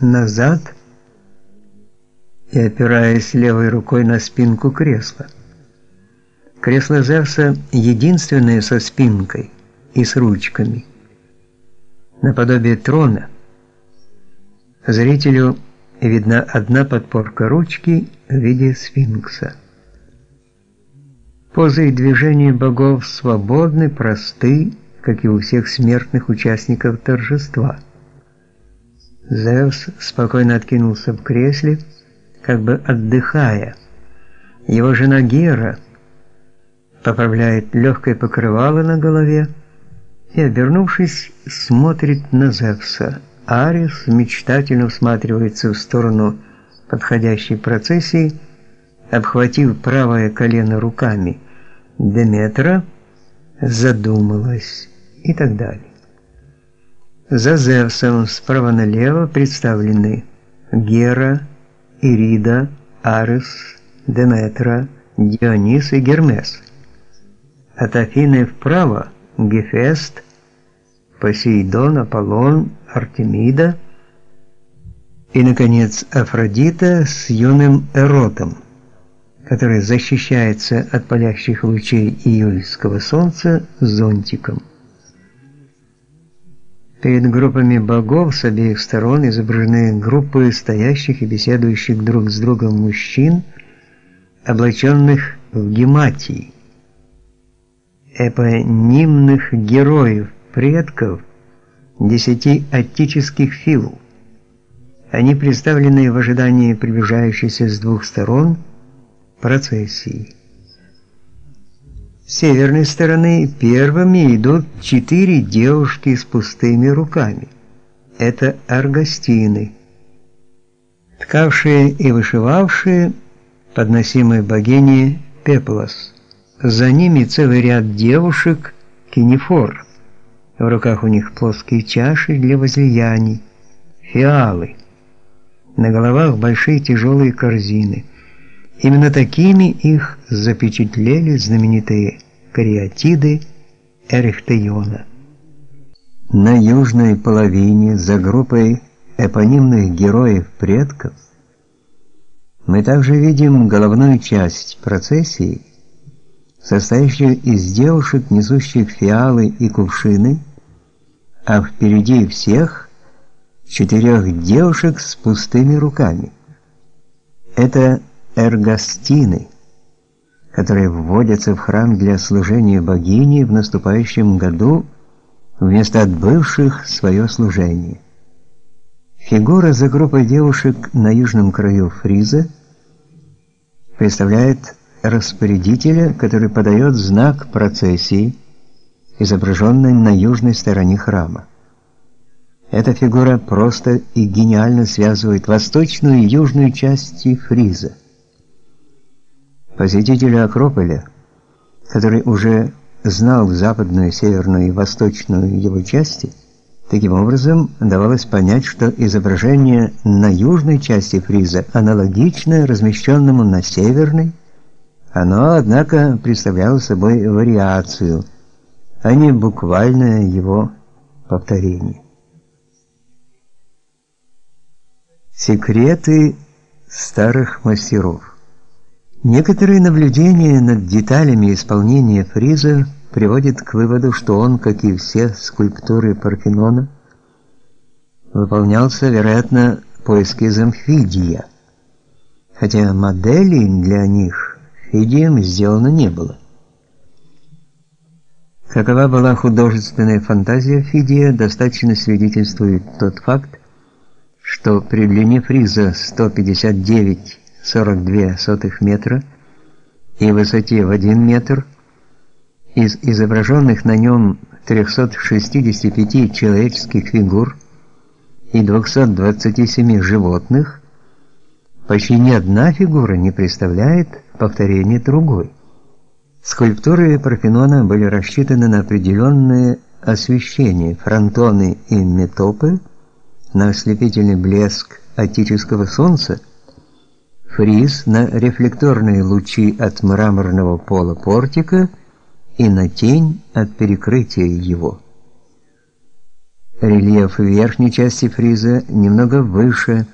назад и опираясь левой рукой на спинку кресла. Кресло Зевса единственное со спинкой и с ручками, наподобие трона. Зрителю видна одна подпорка ручки в виде сфинкса. Позы и движения богов свободны, просты, как и у всех смертных участников торжества. Зевс спокойно откинулся в кресле, как бы отдыхая. Его жена Гера поправляет легкое покрывало на голове и, обернувшись, смотрит на Зевса. Арис мечтательно всматривается в сторону подходящей процессии, обхватив правое колено руками. Деметра задумалась и так далее. За Зевсом справа налево представлены Гера, Ирида, Арес, Деметра, Дионис и Гермес. От Афины вправо Гефест, Посейдон, Аполлон, Артемида и, наконец, Афродита с юным Эротом, который защищается от палящих лучей июльского солнца зонтиком. Перед группами богов с обеих сторон изображены группы стоящих и беседующих друг с другом мужчин, облаченных в гематии, эпонимных героев, предков десяти аттических фил. Они представлены в ожидании приближающейся с двух сторон процессии. С северной стороны первыми идут четыре девушки с пустыми руками. Это аргостины, ткавшие и вышивавшие подносимые богине Пеплос. За ними целый ряд девушек кинефор. В руках у них плоские чаши для возлияний, фиалы. На головах большие тяжелые корзины – Именно такими их запечатлели знаменитые кариатиды Эрихтеона. На южной половине за группой эпонимных героев предков мы также видим головную часть процессии, состоящую из девушек, несущих фиалы и кувшины, а впереди всех четырех девушек с пустыми руками. Это эргастины, которые вводятся в храм для служения богини в наступающем году вместо отбывших свое служение. Фигура за группой девушек на южном краю фриза представляет распорядителя, который подает знак процессии, изображенной на южной стороне храма. Эта фигура просто и гениально связывает восточную и южную части фриза. Посетителю Акрополя, который уже знал западную, северную и восточную его части, таким образом давалось понять, что изображение на южной части фриза аналогично размещенному на северной, оно, однако, представляло собой вариацию, а не буквальное его повторение. Секреты старых мастеров Некоторые наблюдения над деталями исполнения фриза приводят к выводу, что он, как и все скульптуры Парфенона, выполнялся, вероятно, по эскизам Фидия, хотя моделей для них Фидием сделано не было. Какова была художественная фантазия Фидия, достаточно свидетельствует тот факт, что при длине фриза 159 42 сотых метра и высоте в 1 метр, из изображенных на нем 365 человеческих фигур и 227 животных, почти ни одна фигура не представляет повторения другой. Скульптуры Парфенона были рассчитаны на определенное освещение, фронтоны и метопы, на ослепительный блеск отического солнца, фриз на рефлекторные лучи от мраморного пола портика и на тень от перекрытия его. Рельеф верхней части фриза немного выше